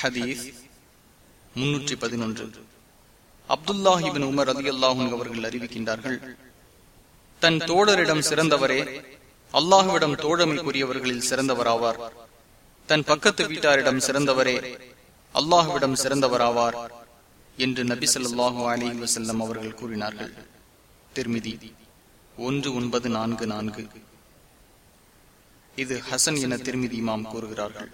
ஹதீஸ் முன்னூற்றி பதினொன்று. அப்துல்லாஹிபின் உமர் அலி அல்லாஹும் அவர்கள் அறிவிக்கின்றார்கள் தன் தோழரிடம் சிறந்தவரே அல்லாஹுவிடம் தோழமைக்குரியவர்களில் சிறந்தவராவார். தன் பக்கத்து வீட்டாரிடம் சிறந்தவரே அல்லாஹுவிடம் சிறந்தவராவார் என்று நபி சொல்லாஹு அலி வசல்லம் அவர்கள் கூறினார்கள். திருமிதி ஒன்று ஒன்பது நான்கு நான்கு. இது ஹசன் என திருமிதி இமாம் கூறுகிறார்கள்.